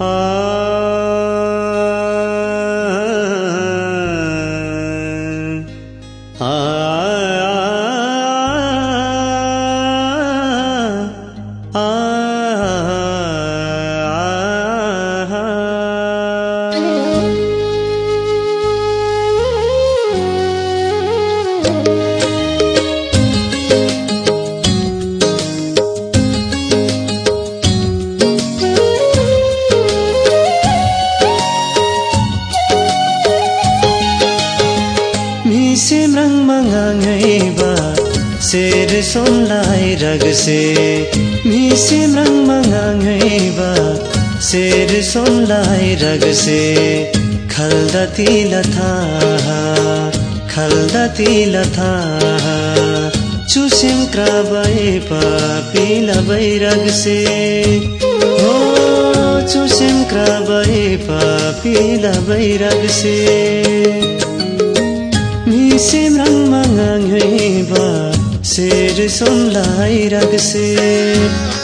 Ah. सिमरंग मंगांगे बा शेर सुन लाए रग से। मी सिमरंग मंगांगे बा शेर सुन लाए रग से। खलदती लथा खलदती लथा चुसिम क्रा बाए पा पीला बाए रग से। ओ चुसिम क्रा बाए पा पीला बाए रग से। ङसे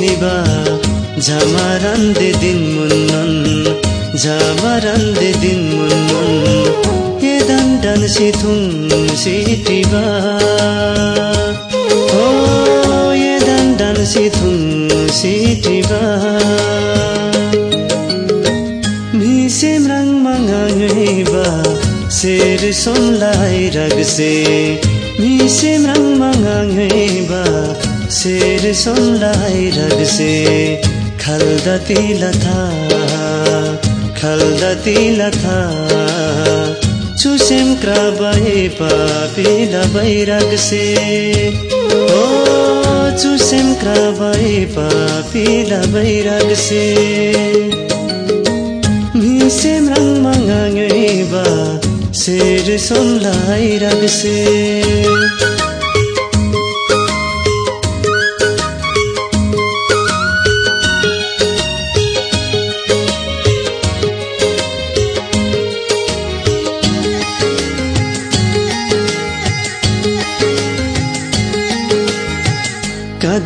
निबा झमरन दे दिन मुन्नन झमरन दे दिन दन सी थुङ सी टिबा हो ए दन सी थुङ सी टिबा मिसेम रङ मङ्गा शेर सुनलाई रगसे मिसेम रङ मङ्गा बा शेर सुनलाई रगसे खल्दती लथा खल्दती लथा चुसेम क्राबै पापी लबै रगसे। ओ चुसेम क्राबै पापी लबै रगसे। मिसेम रङ मङ्गा बा शेर सुनलाई रगसे।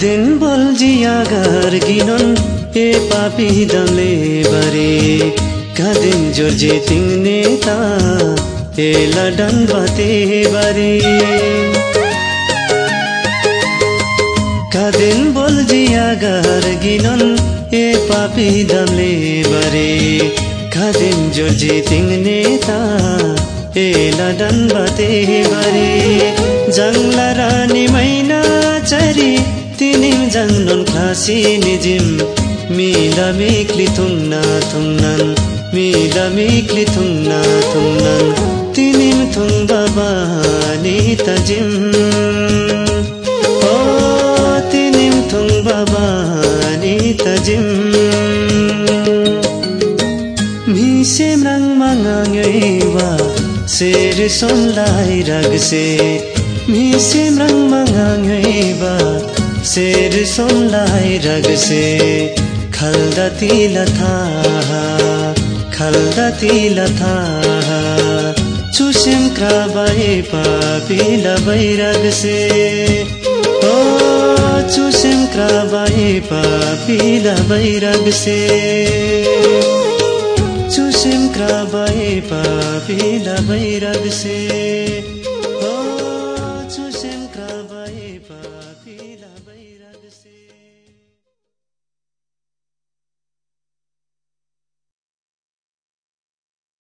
कदिन बोल्जिया घर गिनन् ए पापी दमले बरे कदिन जोर्जे तिङ नेता ए लडन बते बरे कदिन बोल्जिया घर गिनन् ए पापी दमले बरे कदिन जोर्जे तिङ नेता ए लडन बते बरे जङ्गला रानी मैना चरी तिनिम जन्गणिन खासी निजिम, मिलामेकली थुँगना थुगनन, मिलामेकली थुँगना थुगनन, तिनिम थुग बाबानी तजिम, ओ तिनिम थुग बाबानी तजिम, ओ तिनिम थुग बाबानी तजिम, मि शेम्रंग्माण्योयवा, सेरे सुल्डाई रगसे, मि शेम्र शेर सुनलाई रगसे खल्दती लथा खल्दती लथा चुसिम क्राबाई पापी लबै रगसे ओ चुसिम क्राबाई पापी लबै रगसे चुसिम क्राबाई पापी लबै रगसे पाती ना बैरग से